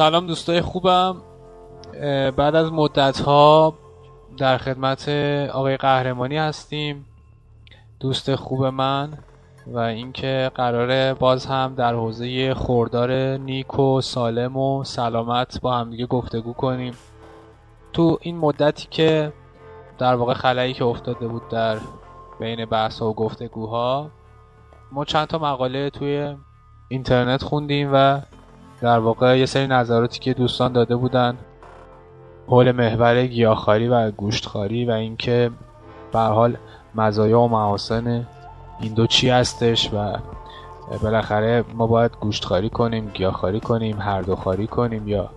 سلام دوستای خوبم. بعد از مدت ها در خدمت آقای قهرمانی هستیم. دوست خوب من و اینکه قراره باز هم در حوزه خوردار نیک و سالم و سلامت با همدیگه گفتگو کنیم. تو این مدتی که در واقع خلایی که افتاده بود در بین بحث و گفتگوها ما چند تا مقاله توی اینترنت خوندیم و در واقع یه سری نظراتی که دوستان داده بودن حول محور گیاهخواری و گوشتخواری و اینکه به حال مزایا و محاسن این دو چی هستش و بالاخره ما باید گوشتخواری کنیم گیاهخواری کنیم هر دو خاری کنیم یا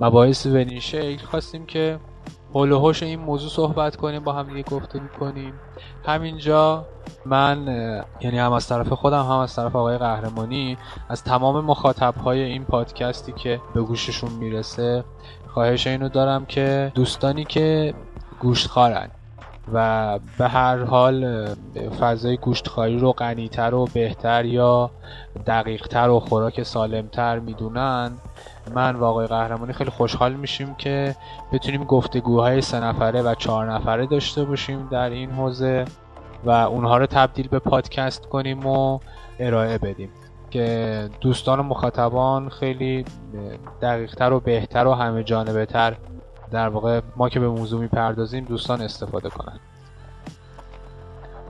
مباحث به این شکل خواستیم که حول و این موضوع صحبت کنیم با هم دیگه گفتگو کنیم. همینجا من یعنی هم از طرف خودم هم از طرف آقای قهرمانی از تمام مخاطب های این پادکستی که به گوششون می‌رسه خواهش اینو دارم که دوستانی که گوشت خارن و به هر حال فضای گوشتخواری رو غنیتر و بهتر یا دقیقتر و خوراک سالمتر می‌دونن. من و قهرمانی خیلی خوشحال میشیم که بتونیم گفتگوهای سه نفره و چهار نفره داشته باشیم در این حوزه و اونها رو تبدیل به پادکست کنیم و ارائه بدیم. که دوستان و مخاطبان خیلی دقیقتر و بهتر و همه جانبه تر در واقع ما که به موضوع می‌پردازیم دوستان استفاده کنند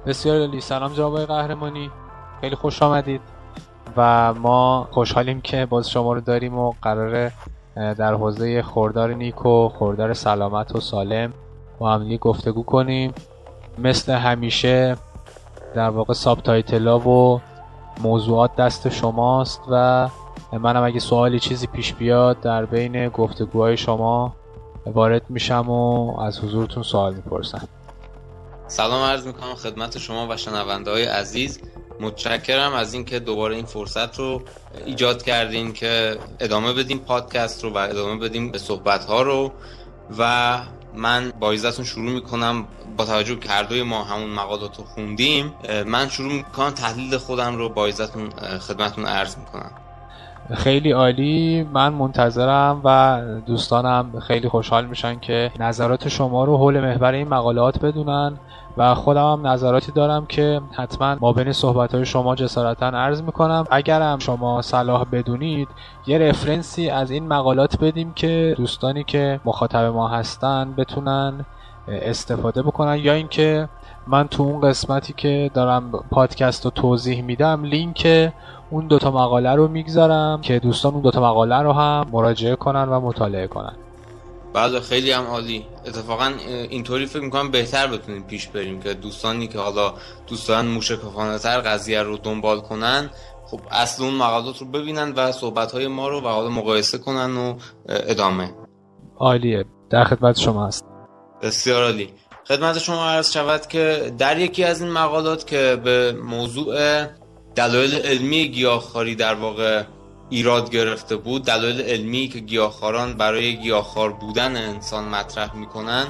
بسیار عالی. سلام جناب قهرمانی. خیلی خوش آمدید و ما خوشحالیم که باز شما رو داریم و قراره در حوزه خوردار نیک و خوردار سلامت و سالم با هم گفتگو کنیم. مثل همیشه در واقع سابتایتلا و موضوعات دست شماست و منم اگه سوالی چیزی پیش بیاد در بین گفتگوهای شما وارد میشم و از حضورتون سوال می‌پرسم. سلام عرض می‌کنم خدمت شما و شنونده های عزیز. متشکرم از اینکه دوباره این فرصت رو ایجاد کردین که ادامه بدیم پادکست رو و ادامه بدیم به صحبت ها رو. و من با ایزتون شروع می‌کنم با توجه کردوی ما همون مقالات رو خوندیم. من شروع می‌کنم تحلیل خودم رو با ایزتون خدمتون عرض می‌کنم. خیلی عالی. من منتظرم و دوستانم خیلی خوشحال میشن که نظرات شما رو حول محور این مقالات بدونن و خودم هم نظراتی دارم که حتما ما بین صحبت های شما جسارتا عرض می‌کنم. اگرم شما صلاح بدونید یه رفرنسی از این مقالات بدیم که دوستانی که مخاطب ما هستن بتونن استفاده بکنن. یا اینکه من تو اون قسمتی که دارم پادکست رو توضیح میدم لینک اون دوتا مقاله رو می‌گذارم که دوستان اون دوتا مقاله رو هم مراجعه کنن و مطالعه کنن. بله خیلی هم عالی. اتفاقا اینطوری فکر می‌کنم بهتر بتونیم پیش بریم که دوستانی که حالا دوستان موشکافانه تر قضیه رو دنبال کنن خب اصل اون مقالات رو ببینن و صحبت های ما رو و حالا مقایسه کنن و ادامه. عالیه. در خدمت شما هست بسیار عالی. خدمت شما عرض شود که در یکی از این مقالات که به موضوع دلایل علمی گیاهخواری در واقع ایراد گرفته بود. دلایل علمی که گیاهخواران برای گیاهخوار بودن انسان مطرح می‌کنن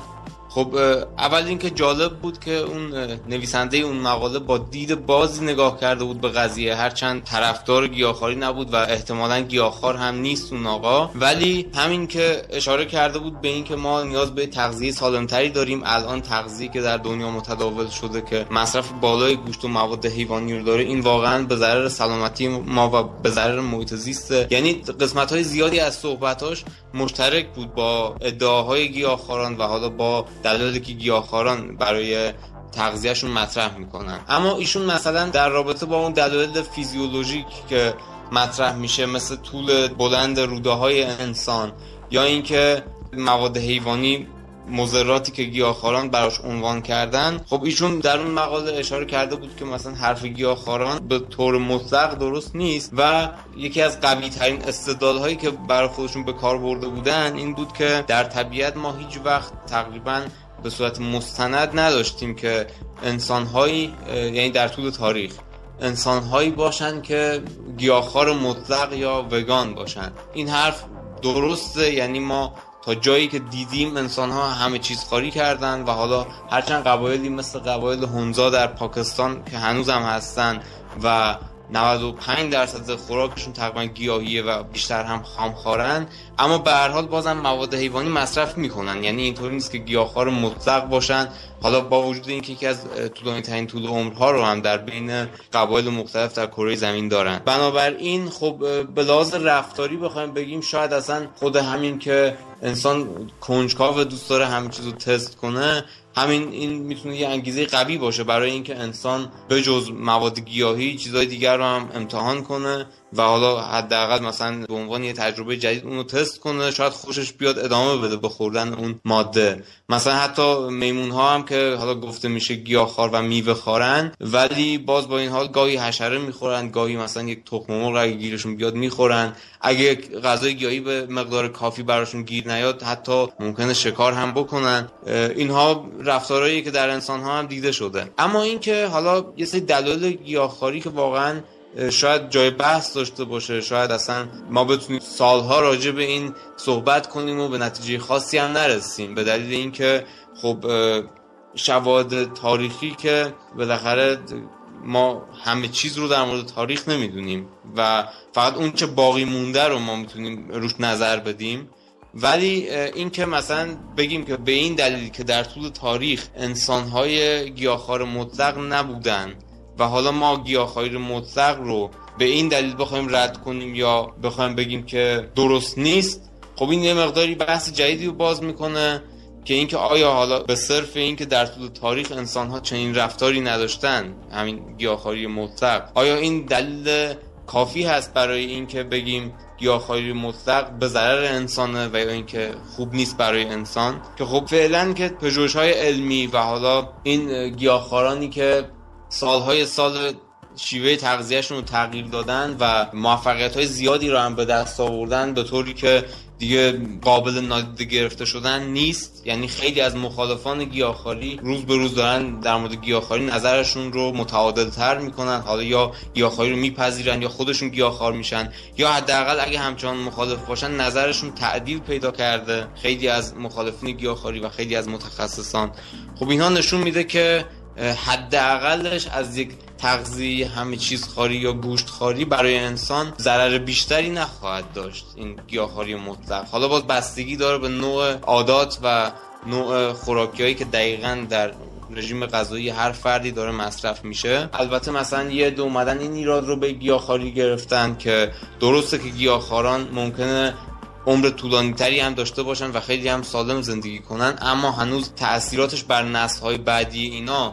خب اول اینکه جالب بود که اون نویسنده اون مقاله با دید بازی نگاه کرده بود به قضیه. هرچند طرفدار گیاهخواری نبود و احتمالا گیاهخوار هم نیست اون آقا. ولی همین که اشاره کرده بود به اینکه ما نیاز به تغذیه سالمتری داریم الان تغذیه که در دنیا متداول شده که مصرف بالای گوشت و مواد حیوانی رو داره این واقعا به ضرر سلامتی ما و به ضرر محیط زیست. یعنی قسمت های زیادی از صحبتاش مشترک بود با ادعاهای گیاهخواران و حالا با دلایلی که گیاهخواران برای تغذیهشون مطرح می‌کنن. اما ایشون مثلا در رابطه با اون دلایل فیزیولوژیک که مطرح میشه مثل طول بلند روده های انسان یا اینکه مواد حیوانی مزراتی که گیاهخواران براش عنوان کردن خب ایشون در اون مقاله اشاره کرده بود که مثلا حرف گیاهخواران به طور مطلق درست نیست و یکی از قوی ترین استدلال که برای خودشون به کار برده بودن این بود که در طبیعت ما هیچ وقت تقریبا به صورت مستند نداشتیم که انسانهایی یعنی در طول تاریخ انسانهایی باشن که گیاهخوار مطلق یا وگان باشن. این حرف درسته یعنی ما تا جایی که دیدیم انسان ها همه چیز خاری کردن و حالا هرچند قبایلی مثل قبایل هنزا در پاکستان که هنوز هم هستن و 95 درصد خوراکشون تقریبا گیاهیه و بیشتر هم خامخوارن اما به هر حال بازم مواد حیوانی مصرف می‌کنن. یعنی اینطوری نیست که گیاهخوار مطلق باشن. حالا با وجود اینکه یکی از طولانی ترین طول عمرها رو هم در بین قبایل مختلف در کره زمین دارن. بنابراین خب به لحاظ رفتاری بخوایم بگیم شاید اصلا خود همین که انسان کنجکاو دوست داره همین چیزو تست کنه همین این می‌تونه یه انگیزه قوی باشه برای اینکه انسان به جز مواد گیاهی چیزهای دیگر رو هم امتحان کنه و حالا حداقل مثلا به عنوان یه تجربه جدید اونو تست کنه شاید خوشش بیاد ادامه بده به خوردن اون ماده. مثلا حتی میمون ها هم که حالا گفته میشه گیاهخوار و میوه خورن ولی باز با این حال گاهی حشره می‌خورن گاهی مثلا یک تخم مرغ اگه گیرشون بیاد می‌خورن. اگه غذای گیاهی به مقدار کافی براشون گیر نیاد حتی ممکنه شکار هم بکنن. اینها رفتارهایی که در انسان ها هم دیده شده. اما اینکه حالا یه سری دلایل گیاهخواری که واقعا شاید جای بحث داشته باشه شاید اصلا ما بتونیم سالها راجع به این صحبت کنیم و به نتیجه خاصی هم نرسیم. به دلیل اینکه خب شواهد تاریخی که بالاخره ما همه چیز رو در مورد تاریخ نمی‌دونیم و فقط اون چه باقی مونده رو ما می‌تونیم روش نظر بدیم. ولی اینکه مثلا بگیم که به این دلیل که در طول تاریخ انسانهای گیاهخوار مطلق نبودن و حالا ما گیاهخواری مطلق رو به این دلیل بخوایم رد کنیم یا بخوایم بگیم که درست نیست خب این یه مقداری بحث جدیدی رو باز می‌کنه که اینکه آیا حالا به صرف اینکه در طول تاریخ انسان ها چنین رفتاری نداشتن همین گیاهخواری مطلق آیا این دلیل کافی هست برای اینکه بگیم گیاهخواری مطلق به ضرر انسانه و یا اینکه خوب نیست برای انسان؟ که خب فعلا که پژوهش‌های علمی و حالا این گیاهخوارانی که سالهای سال شیوه تغذیهشون رو تغییر دادن و موفقیت های زیادی رو هم به دست آوردن به طوری که دیگه قابل نادیده گرفته شدن نیست. یعنی خیلی از مخالفان گیاهخواری روز به روز دارن در مورد گیاهخواری نظرشون رو متعادل تر می‌کنن. حالا یا گیاهخواری رو میپذیرن یا خودشون گیاهخوار میشن یا حداقل اگه همچنان مخالف باشن نظرشون تعدیل پیدا کرده. خیلی از مخالفین گیاهخواری و خیلی از متخصصان. خب اینها نشون میده که حداقلش از یک تغذیه همه چیز خاری یا گوشت خاری برای انسان ضرر بیشتری نخواهد داشت. این گیاهخواری مطلق. حالا باز بستگی داره به نوع عادات و نوع خوراکیایی که دقیقا در رژیم غذایی هر فردی داره مصرف میشه. البته مثلا یه دو اومدن این ایراد رو به گیاهخواری گرفتن که درسته که گیاهخواران ممکنه عمر طولانی تری هم داشته باشن و خیلی هم سالم زندگی کنن اما هنوز تاثیراتش بر نسل های بعدی اینا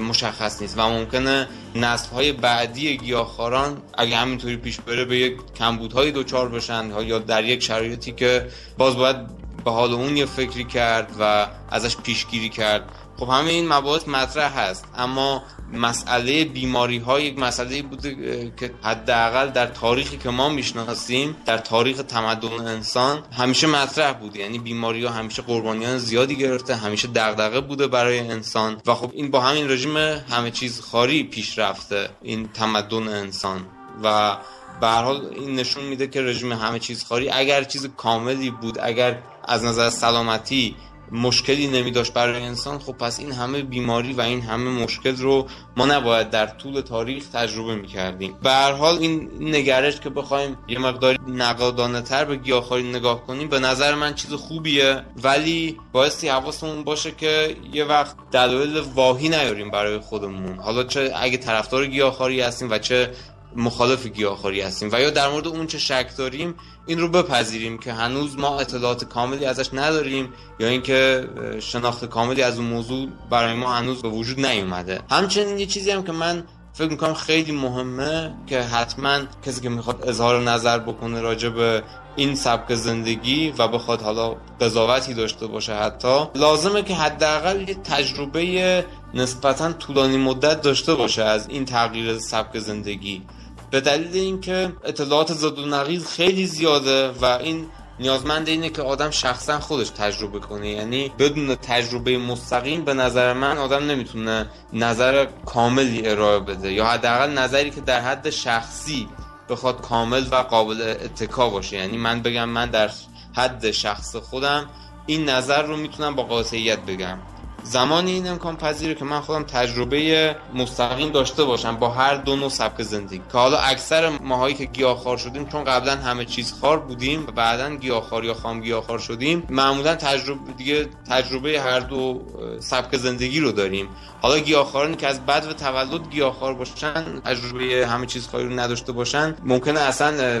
مشخص نیست و ممکنه نسل های بعدی گیاهخواران اگه همینطوری پیش بره به یک کمبودهایی دوچار بشن یا در یک شرایطی که باز باید به حال اون یه فکری کرد و ازش پیشگیری کرد. خب همه این مباحث مطرح هست اما مسئله بیماری ها یک مسئله بوده که حداقل در تاریخی که ما می‌شناسیم در تاریخ تمدن انسان همیشه مطرح بوده یعنی بیماری ها همیشه قربانیان زیادی گرفته همیشه دغدغه بوده برای انسان و خب این با همین رژیم همه چیز خاری پیش رفته این تمدن انسان. و به حال این نشون میده که رژیم همه چیز خاری اگر چیز کاملی بود اگر از نظر سلامتی مشکلی نمی داشت برای انسان خب پس این همه بیماری و این همه مشکل رو ما نباید در طول تاریخ تجربه می کردیم به هر حال این نگرش که بخوایم یه مقداری نقادانه تر به گیاهخواری نگاه کنیم به نظر من چیز خوبیه. ولی بایستی حواسمون باشه که یه وقت دلایل واهی نیاریم برای خودمون. حالا چه اگه طرفدار گیاهخواری هستیم و چه مخالف گیاهخواری هستیم و یا در مورد اون چه شک داریم این رو بپذیریم که هنوز ما اطلاعات کاملی ازش نداریم یا اینکه شناخت کاملی از اون موضوع برای ما هنوز به وجود نیومده. همچنین یه چیزی هم که من فکر می‌کنم خیلی مهمه که حتما کسی که می‌خواد اظهار نظر بکنه راجع به این سبک زندگی و بخواد حالا قضاوتی داشته باشه حتی لازمه که حداقل یه تجربه نسبتا طولانی مدت داشته باشه از این تغییر سبک زندگی. به دلیل اینکه اطلاعات زد و نقیض خیلی زیاده و این نیازمند اینه که آدم شخصا خودش تجربه کنه. یعنی بدون تجربه مستقیم به نظر من آدم نمی‌تونه نظر کاملی ارائه بده یا حداقل نظری که در حد شخصی بخواد کامل و قابل اتکا باشه. یعنی من بگم من در حد شخص خودم این نظر رو می‌تونم با قاطعیت بگم. زمانی این امکان پذیره که من خودم تجربه مستقیم داشته باشم با هر دو نوع سبک زندگی. که حالا اکثر ماهایی که گیاهخوار شدیم چون قبلا همه چیز خار بودیم و بعدا گیاهخوار یا خام گیاهخوار شدیم معمولا تجربه دیگه تجربه هر دو سبک زندگی رو داریم. حالا گیاهخوارانی که از بد و تولد گیاهخوار باشن تجربه همه چیز خاری رو نداشته باشن ممکنه اصلا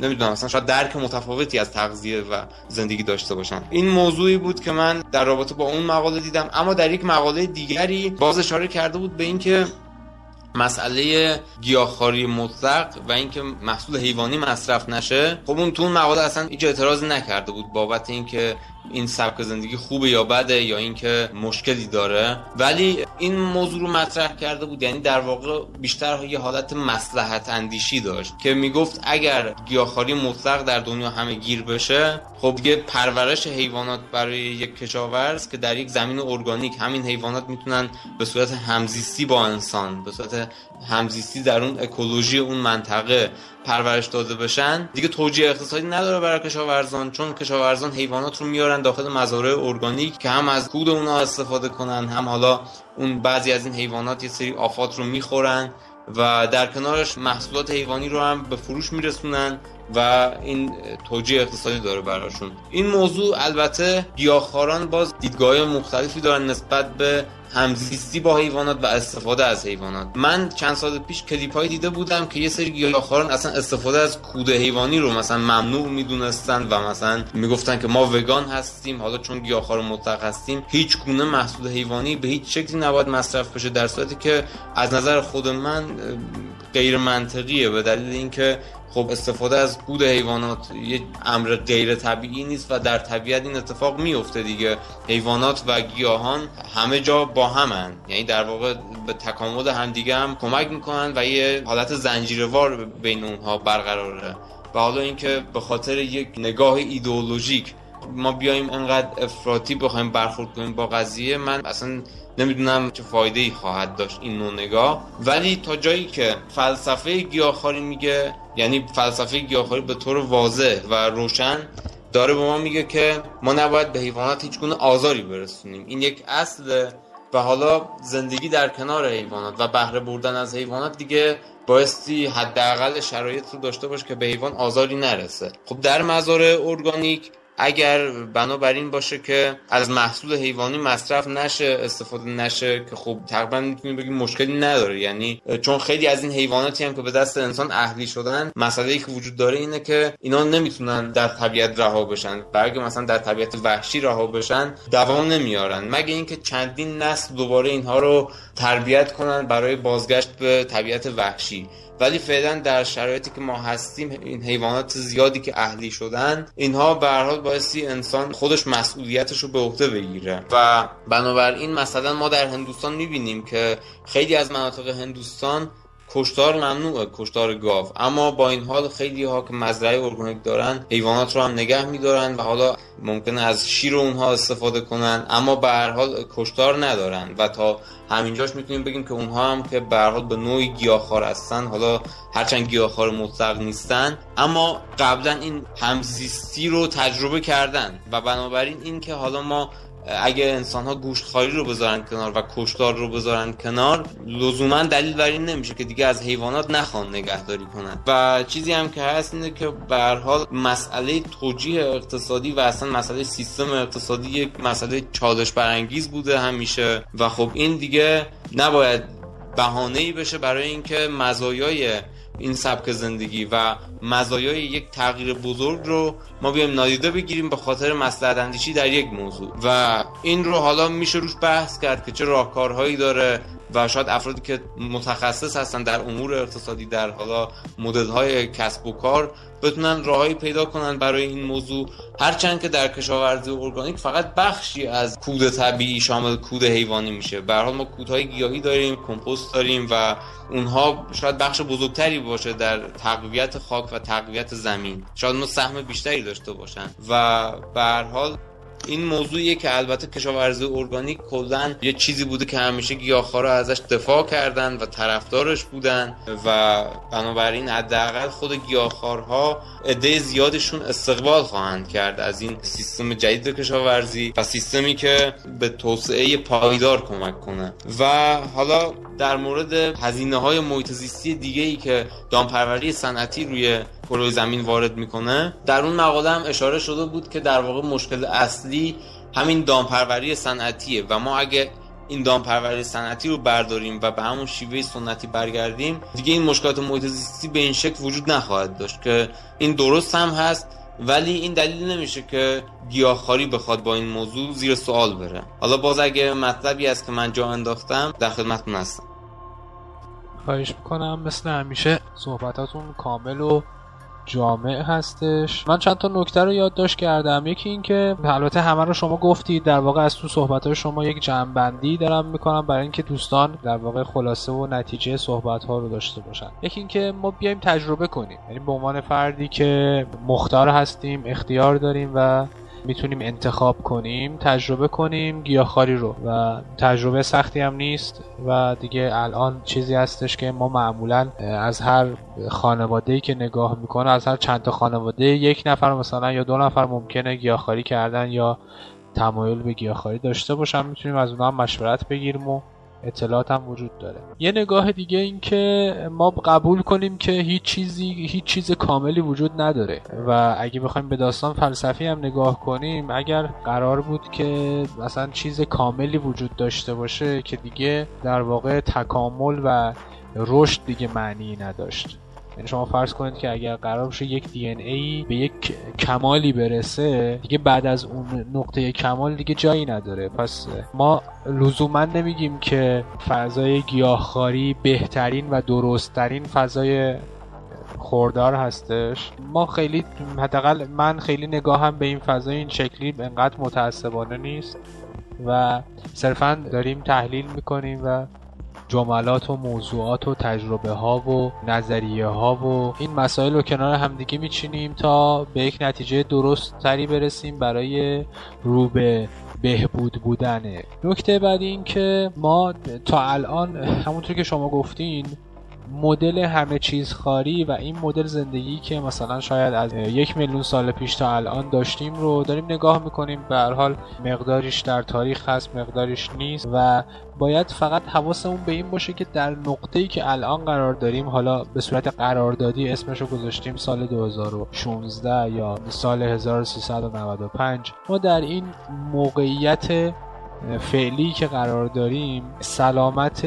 نمی‌دونم اصلا شاید درک متفاوتی از تغذیه و زندگی داشته باشن. این موضوعی بود که من در رابطه با اون مقاله دیدم. اما در یک مقاله دیگری باز اشاره کرده بود به اینکه مسئله گیاهخواری مطلق و اینکه محصول حیوانی مصرف نشه خب اون تو اون مقاله اصلا هیچ اعتراضی نکرده بود بابت اینکه این سبک زندگی خوبه یا بده یا اینکه مشکلی داره. ولی این موضوع رو مطرح کرده بود یعنی در واقع بیشتر یه حالت مسلحت اندیشی داشت که می‌گفت اگر گیاهخواری مطلق در دنیا همه گیر بشه خب یه پرورش حیوانات برای یک کشاورز که در یک زمین ارگانیک همین حیوانات می‌تونن به صورت همزیستی با انسان به صورت همزیستی در اون اکولوژی اون منطقه پرورش داده بشن دیگه توجیه اقتصادی نداره برای کشاورزان چون کشاورزان حیوانات رو میارن داخل مزارع ارگانیک که هم از کود اونها استفاده کنن هم حالا اون بعضی از این حیوانات یه سری آفات رو می‌خورن و در کنارش محصولات حیوانی رو هم به فروش میرسونن و این توجیه اقتصادی داره براشون. این موضوع البته گیاهخواران باز دیدگاه مختلفی دارن نسبت به همزیستی با حیوانات و استفاده از حیوانات. من چند سال پیش کلیپ های دیده بودم که یه سری گیاهخواران اصلا استفاده از کود حیوانی رو مثلا ممنوع می‌دونستن و مثلا می‌گفتن که ما وگان هستیم حالا چون گیاهخوار مطلق هستیم هیچ گونه محصول حیوانی به هیچ شکلی نباید مصرف بشه در صورتی که از نظر خود من غیر منطقیه به دلیل اینکه خب استفاده از گود حیوانات یه امر غیر طبیعی نیست و در طبیعت این اتفاق میفته دیگه. حیوانات و گیاهان همه جا با همن. یعنی در واقع به تکامل همدیگه هم کمک می‌کنن و یه حالت زنجیروار بین اونها برقراره. و حالا اینکه به خاطر یک نگاه ایدئولوژیک ما بیایم انقدر افراطی بخوایم برخورد کنیم با قضیه من اصلا نمی‌دونم چه فایده ای خواهد داشت این نوع نگاه ولی تا جایی که فلسفه گیاهخواری میگه یعنی فلسفه گیاهخواری به طور واضح و روشن داره به ما میگه که ما نباید به حیوانات هیچ گونه آزاری برسونیم. این یک اصل و حالا زندگی در کنار حیوانات و بهره بردن از حیوانات دیگه بایستی حداقل شرایط رو داشته باشه که به حیوان آزاری نرسه. خب در مزارع ارگانیک اگر بنابراین باشه که از محصول حیوانی مصرف نشه استفاده نشه که خب تقریبا می‌تونیم بگیم مشکلی نداره. یعنی چون خیلی از این حیواناتی هم که به دست انسان اهلی شدن مسئله ای که وجود داره اینه که اینا نمی‌تونن در طبیعت رها بشن. برگه مثلا در طبیعت وحشی رها بشن دوام نمیارن. مگه اینکه چندین نسل دوباره اینها رو تربیت کنن برای بازگشت به طبیعت وحشی. ولی فعلا در شرایطی که ما هستیم این حیوانات زیادی که اهلی شدن اینها به هر حال بایستی انسان خودش مسئولیتش رو به عهده بگیره. و بنابراین مثلا ما در هندوستان می‌بینیم که خیلی از مناطق هندوستان کشتار ممنوعه کشتار گاو. اما با این حال خیلی ها که مزرعه ارگانیک دارن حیوانات رو هم نگه میدارن و حالا ممکنه از شیر اونها استفاده کنن. اما به هر حال کشتار ندارن و تا همینجاش می‌تونیم بگیم که اونها هم که به حال به نوعی گیاهخوار هستن حالا هرچند گیاهخوار مطلق نیستن. اما قبلا این همزیستی رو تجربه کردن و بنابراین این که حالا ما اگه انسان ها گوشتخواری رو بذارن کنار و کشتار رو بذارن کنار لزوما دلیل بر این نمیشه که دیگه از حیوانات نخوان نگهداری کنن. و چیزی هم که هست اینه که به حال مسئله توجیه اقتصادی و اصلا مسئله سیستم اقتصادی یک مسئله چالش برانگیز بوده همیشه. و خب این دیگه نباید بهانه ای بشه برای اینکه مزایای این سبک زندگی و مزایای یک تغییر بزرگ رو ما بیایم نادیده بگیریم به خاطر مصلحت اندیشی در یک موضوع. و این رو حالا میشه روش بحث کرد که چه راهکارهایی داره و شاید افرادی که متخصص هستن در امور اقتصادی در حالا مدل های کسب و کار بتونن راههایی پیدا کنن برای این موضوع. هرچند که در کشاورزی ارگانیک فقط بخشی از کود طبیعی شامل کود حیوانی میشه. به حال ما کودهای گیاهی داریم کمپوست داریم و اونها شاید بخش بزرگتری باشه در تقویت خاک و تقویت زمین. شاید ما سهم بیشتری داشته باشن. و به حال این موضوعیه که البته کشاورزی ارگانیک کلا یه چیزی بوده که همیشه گیاهخوارا ازش دفاع کردن و طرفدارش بودن و بنابراین حداقل خود گیاهخوارها عده زیادشون استقبال خواهند کرد از این سیستم جدید کشاورزی و سیستمی که به توسعه پایدار کمک کنه. و حالا در مورد هزینه های محیط زیستی دیگه ای که دامپروری صنعتی روی کره زمین وارد می‌کنه. در اون مقاله هم اشاره شده بود که در واقع مشکل اصلی همین دامپروری صنعتیه و ما اگه این دامپروری صنعتی رو برداریم و به همون شیوه سنتی برگردیم دیگه این مشکلات محیط زیستی به این شکل وجود نخواهد داشت که این درست هم هست ولی این دلیل نمیشه که گیاهخواری بخواد با این موضوع زیر سوال بره. حالا باز اگه مطلبی است که من جا انداختم در خدمتتون هستم. خواهش می‌کنم مثل همیشه صحبتاتون کامل و جامع هستش. من چند تا نکته رو یادداشت کردم. یکی اینکه البته همه رو شما گفتید در واقع از تو صحبت شما یک جمعبندی دارم می‌کنم برای اینکه دوستان در واقع خلاصه و نتیجه صحبت ها رو داشته باشن. یکی اینکه ما بیایم تجربه کنیم. یعنی به عنوان فردی که مختار هستیم اختیار داریم و می‌تونیم انتخاب کنیم تجربه کنیم گیاهخواری رو. و تجربه سختی هم نیست و دیگه الان چیزی هستش که ما معمولا از هر خانواده ای که نگاه می‌کنه از هر چند تا خانواده یک نفر مثلا یا دو نفر ممکنه گیاهخواری کردن یا تمایل به گیاهخواری داشته باشن. می‌تونیم از اونها مشورت بگیریم و اطلاعات هم وجود داره. یه نگاه دیگه این که ما قبول کنیم که هیچ چیزی هیچ چیز کاملی وجود نداره. و اگه بخوایم به داستان فلسفی هم نگاه کنیم اگر قرار بود که مثلا چیز کاملی وجود داشته باشه که دیگه در واقع تکامل و رشد دیگه معنی نداشت. یعنی شما فرض کنید که اگر قرار باشه یک دی ای به یک کمالی برسه دیگه بعد از اون نقطه کمال دیگه جایی نداره. پس ما لزوما نمیگیم که فضای گیاهخواری بهترین و درستترین فضای خوردار هستش. ما خیلی حداقل من خیلی نگاهم به این فضای این شکلی انقدر متعصبانه نیست و صرفا داریم تحلیل می‌کنیم و جملات و موضوعات و تجربه ها و نظریه ها و این مسائل رو کنار همدیگه میچینیم تا به یک نتیجه درست تری برسیم برای رو به بهبود بودنه نکته بعد این که ما تا الان همونطور که شما گفتین مدل همه چیز خاری و این مدل زندگی که مثلا شاید از یک میلیون سال پیش تا الان داشتیم رو داریم نگاه می‌کنیم. به هر حال مقداریش در تاریخ هست مقداریش نیست و باید فقط حواسمون به این باشه که در نقطه‌ای که الان قرار داریم حالا به صورت قراردادی اسمش رو گذاشتیم سال 2016 یا سال 1395 ما در این موقعیت فعلی که قرار داریم سلامت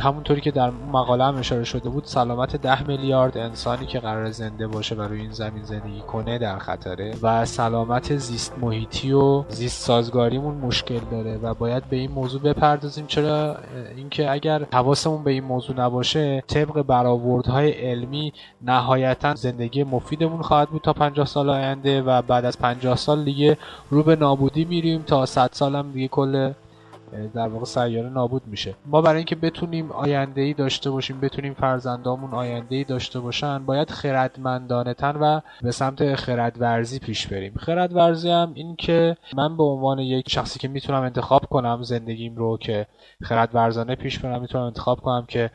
همونطوری که در مقاله هم اشاره شده بود سلامت ده میلیارد انسانی که قرار زنده باشه و روی این زمین زندگی کنه در خطره و سلامت زیست محیطی و زیست سازگاریمون مشکل داره و باید به این موضوع بپردازیم. چرا؟ اینکه اگر حواسمون به این موضوع نباشه طبق برآوردهای علمی نهایتا زندگی مفیدمون خواهد بود تا 50 سال آینده و بعد از 50 سال دیگه رو به نابودی میریم تا 100 سال هم دیگه کل در واقع سیاره نابود میشه. ما برای اینکه بتونیم آینده ای داشته باشیم بتونیم فرزندامون آینده ای داشته باشن باید خردمندانه تن و به سمت خردورزی پیش بریم. خردورزی هم این که من به عنوان یک شخصی که می‌تونم انتخاب کنم زندگیم رو که خردورزانه پیش برم می‌تونم انتخاب کنم که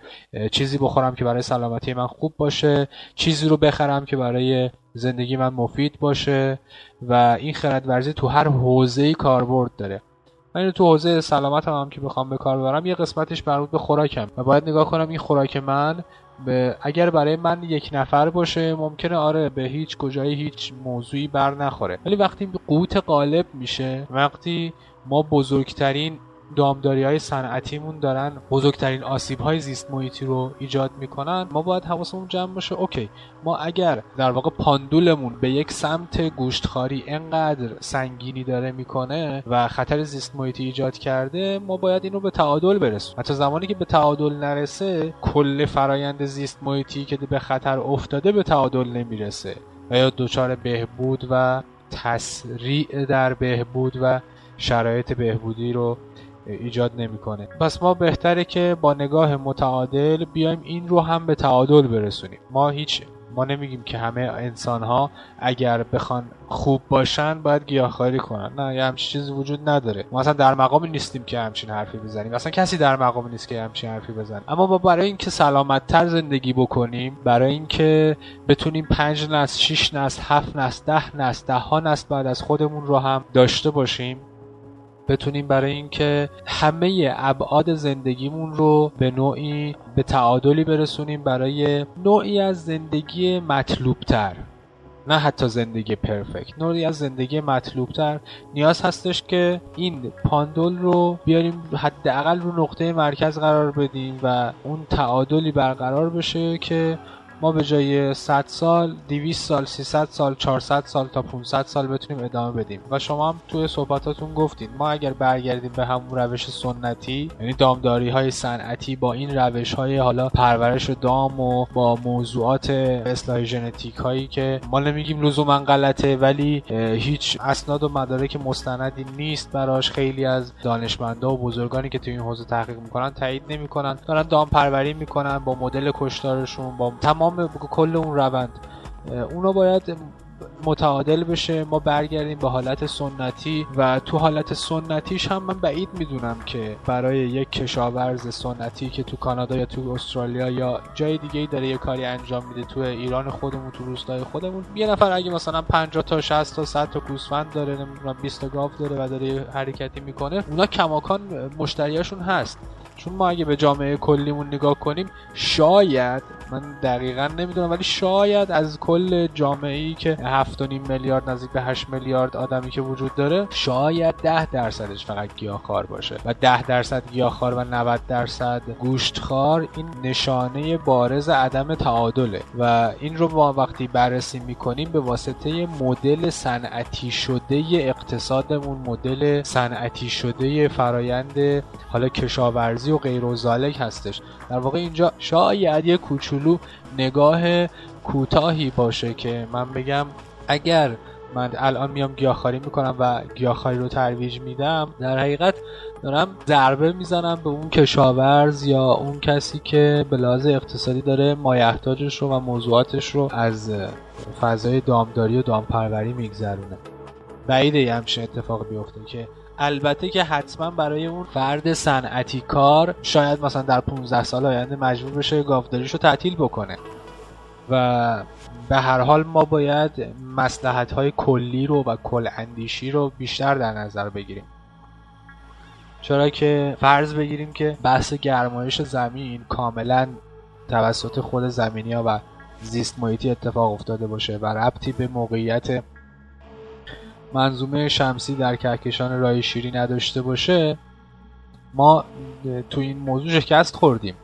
چیزی بخورم که برای سلامتی من خوب باشه چیزی رو بخرم که برای زندگی من مفید باشه و این خردورزی تو هر حوزه‌ای کاربرد داره. من تو حوزه سلامت هم, هم که بخوام به کار ببرم یه قسمتش مربوط به خوراکم. و باید نگاه کنم این خوراک من به اگر برای من یک نفر باشه ممکنه آره به هیچ کجای هیچ موضوعی بر نخوره. ولی وقتی قوت غالب میشه وقتی ما بزرگترین دامداری های صنعتیمون دارن بزرگترین آسیب های زیست محیطی رو ایجاد می‌کنن. ما باید حواسمون جمع باشه اوکی ما اگر در واقع پاندولمون به یک سمت گوشتخاری انقدر سنگینی داره می‌کنه و خطر زیست محیطی ایجاد کرده ما باید این رو به تعادل برسونیم. حتی زمانی که به تعادل نرسه کل فرایند زیست محیطی که به خطر افتاده به تعادل نمی‌رسه و یا دچار بهبود و تسریع در بهبود و شرایط بهبودی رو ایجاد نمی‌کنه. پس ما بهتره که با نگاه متعادل بیایم این رو هم به تعادل برسونیم. ما هیچ ما نمیگیم که همه انسان ها اگر بخوان خوب باشن باید گیاهخواری کنن. نه یه همچین چیزی وجود نداره. ما اصلا در مقامی نیستیم که همچین حرفی بزنیم. اصلا کسی در مقامی نیست که همچین حرفی بزنه. اما ما برای اینکه سلامت تر زندگی بکنیم برای اینکه بتونیم پنج نسل شش نسل هفت نسل ده نسل ده ها نسل بعد از خودمون رو هم داشته باشیم بتونیم برای اینکه همه ابعاد زندگیمون رو به نوعی به تعادلی برسونیم برای نوعی از زندگی مطلوبتر. نه حتی زندگی پرفکت نوعی از زندگی مطلوبتر. نیاز هستش که این پاندول رو بیاریم حداقل رو نقطه مرکز قرار بدیم و اون تعادلی برقرار بشه که ما به جای 100 سال 200 سال 300 سال 400 سال تا 500 سال بتونیم ادامه بدیم. و شما هم توی صحبتاتون گفتید ما اگر برگردیم به همون روش سنتی یعنی دامداری های صنعتی با این روش های حالا پرورش دام و با موضوعات اصلاح ژنتیک هایی که ما نمیگیم لزوما غلطه ولی هیچ اسناد و مدارک مستندی نیست براش. خیلی از دانشمندا و بزرگانی که توی این حوزه تحقیق می‌کنن تایید نمی‌کنن. دارن دام پروری می‌کنن با مدل کشتارشون با تمام تمام کل اون روند. اونو باید متعادل بشه ما برگردیم به حالت سنتی و تو حالت سنتیش هم من بعید می‌دونم که برای یک کشاورز سنتی که تو کانادا یا تو استرالیا یا جای دیگه داره یه کاری انجام میده تو ایران خودمون تو روستای خودمون یه نفر اگه مثلا 50 تا 60 تا 100 تا گوسفند داره نمی‌دونم 20 تا گاو داره و داره حرکتی می‌کنه اونا کماکان مشتریاشون هست. چون ما اگه به جامعه کلیمون نگاه کنیم شاید من دقیقا نمی‌دونم ولی شاید از کل جامعه ای که 7.5 میلیارد نزدیک به 8 میلیارد آدمی که وجود داره شاید 10 درصدش فقط گیاهخوار باشه. و 10 درصد گیاهخوار و 90 درصد گوشتخوار این نشانه بارز عدم تعادله. و این رو ما وقتی بررسی می‌کنیم به واسطه مدل صنعتی شده اقتصادمون مدل صنعتی شده فرایند حالا کشاورزی و غیر و هستش. در واقع اینجا شاید یه کوچولو نگاه کوتاهی باشه که من بگم اگر من الان میام گیاهخواری می‌کنم و گیاهخواری رو ترویج میدم در حقیقت دارم ضربه می‌زنم به اون کشاورز یا اون کسی که به لحاظ اقتصادی داره مایحتاجش رو و موضوعاتش رو از فضای دامداری و دامپروری میگذرونه. بعیده یه همچین اتفاق بیفته که البته که حتما برای اون فرد صنعتی کار شاید مثلا در 15 سال آینده مجبور بشه گاوداریشو تعطیل بکنه. و به هر حال ما باید مسلحت های کلی رو و کل اندیشی رو بیشتر در نظر بگیریم. چرا که فرض بگیریم که بحث گرمایش زمین کاملا توسط خود زمینی ها و زیست محیطی اتفاق افتاده باشه و ربطی به موقعیت منظومه شمسی در کهکشان رای شیری نداشته باشه ما تو این موضوع شکست خوردیم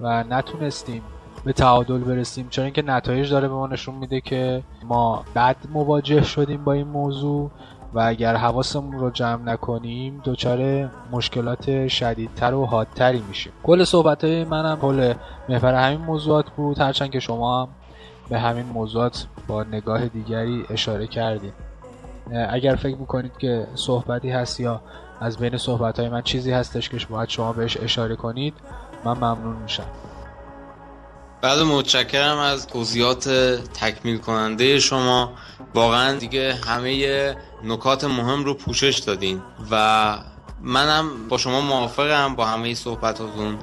و نتونستیم به تعادل برسیم چون اینکه نتایج داره به ما نشون میده که ما بد مواجه شدیم با این موضوع و اگر حواسمون رو جمع نکنیم دچار مشکلات شدیدتر و حادتری میشیم. کل صحبت های منم کل محور همین موضوعات بود. هرچند که شما هم به همین موضوعات با نگاه دیگری اشاره کردیم اگر فکر می‌کنید که صحبتی هست یا از بین صحبت های من چیزی هستش که باید شما بهش اشاره کنید من ممنون میشم. بله متشکرم از توضیحات تکمیل کننده شما. واقعا دیگه همه نکات مهم رو پوشش دادین و منم با شما موافقم با همه صحبتاتون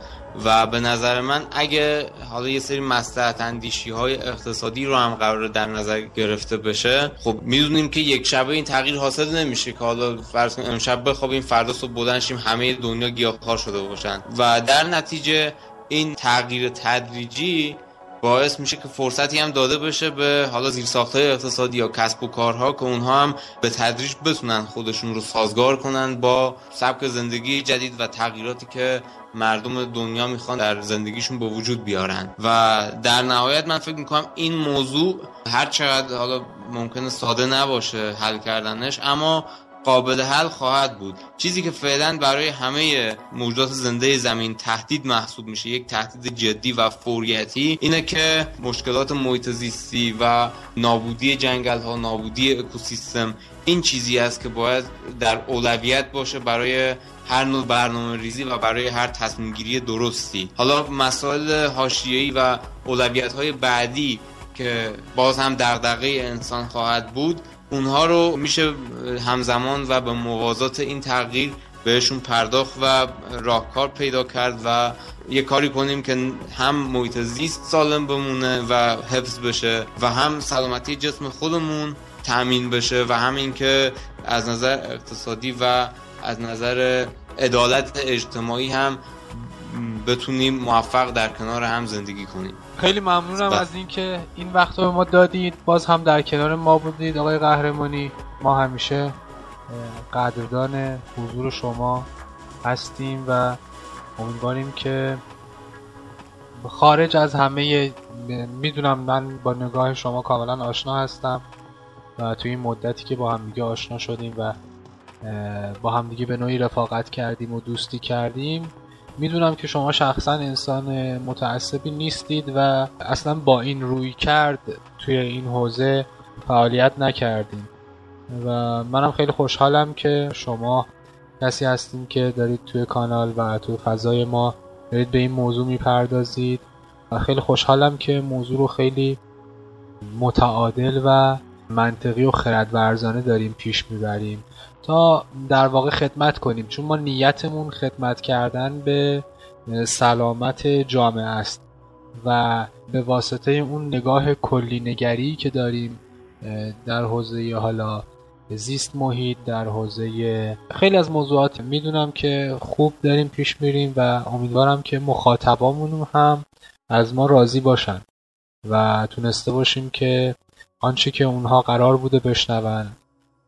و به نظر من اگه حالا یه سری مصلحت اندیشی های اقتصادی رو هم قرار در نظر گرفته بشه خب می‌دونیم که یک شبه این تغییر حاصل نمیشه که حالا فرض کنیم امشب بخوابیم فردا صبح بودن همه دنیا گیاهخوار شده باشن. و در نتیجه این تغییر تدریجی باعث میشه که فرصتی هم داده بشه به حالا های اقتصادی یا کسب و کارها که اونها هم به تدریج بتونن خودشون رو سازگار کنن با سبک زندگی جدید و تغییراتی که مردم دنیا می‌خوان در زندگیشون به وجود بیارن. و در نهایت من فکر می‌کنم این موضوع هر چقدر حالا ممکنه ساده نباشه حل کردنش اما قابل حل خواهد بود. چیزی که فعلا برای همه موجودات زنده زمین تهدید محسوب میشه یک تهدید جدی و فوریتی اینه که مشکلات محیط زیستی و نابودی جنگل ها نابودی اکوسیستم این چیزی است که باید در اولویت باشه برای هر نوع برنامه ریزی و برای هر تصمیم گیری درستی. حالا مسائل حاشیه‌ای و اولویت های بعدی که باز هم دغدغه انسان خواهد بود اونها رو میشه همزمان و به موازات این تغییر بهشون پرداخت و راهکار پیدا کرد و یه کاری کنیم که هم محیط زیست سالم بمونه و حفظ بشه و هم سلامتی جسم خودمون تأمین بشه و هم اینکه از نظر اقتصادی و از نظر عدالت اجتماعی هم بتونیم موفق در کنار هم زندگی کنیم. خیلی ممنونم بله. از اینکه این وقت به ما دادید. باز هم در کنار ما بودید. آقای قهرمانی ما همیشه قدردان حضور شما هستیم و امیدواریم که خارج از همه می‌دونم من با نگاه شما کاملا آشنا هستم و توی این مدتی که با هم دیگه آشنا شدیم و با هم دیگه به نوعی رفاقت کردیم و دوستی کردیم می‌دونم که شما شخصا انسان متعصبی نیستید و اصلا با این روی کرد توی این حوزه فعالیت نکردیم و منم خیلی خوشحالم که شما کسی هستیم که دارید توی کانال و توی فضای ما دارید به این موضوع می‌پردازید. و خیلی خوشحالم که موضوع رو خیلی متعادل و منطقی و خردورزانه داریم پیش می‌بریم تا در واقع خدمت کنیم. چون ما نیتمون خدمت کردن به سلامت جامعه است و به واسطه اون نگاه کلی نگری که داریم در حوزه حالا زیست محیط در حوزه خیلی از موضوعات می‌دونم که خوب داریم پیش میریم و امیدوارم که مخاطبامون هم از ما راضی باشن و تونسته باشیم که آنچه که اونها قرار بوده بشنون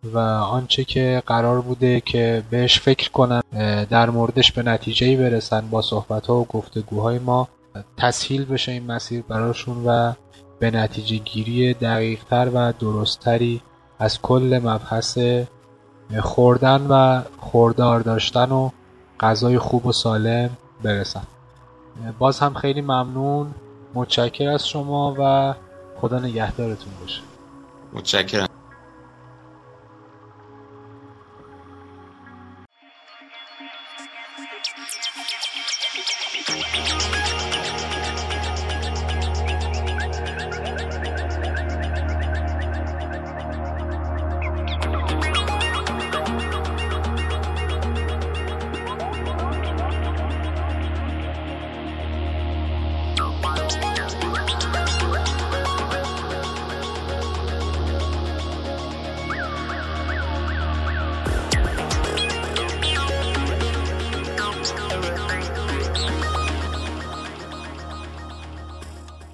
و آنچه که قرار بوده که بهش فکر کنن در موردش به نتیجه برسن با صحبت ها و گفتگوهای ما تسهیل بشه این مسیر براشون و به نتیجه گیری دقیقتر و درستتری از کل مبحث خوردن و خوردار داشتن و غذای خوب و سالم برسن. باز هم خیلی ممنون. متشکر از شما و خدا نگهدارتون باشه. متشکرم.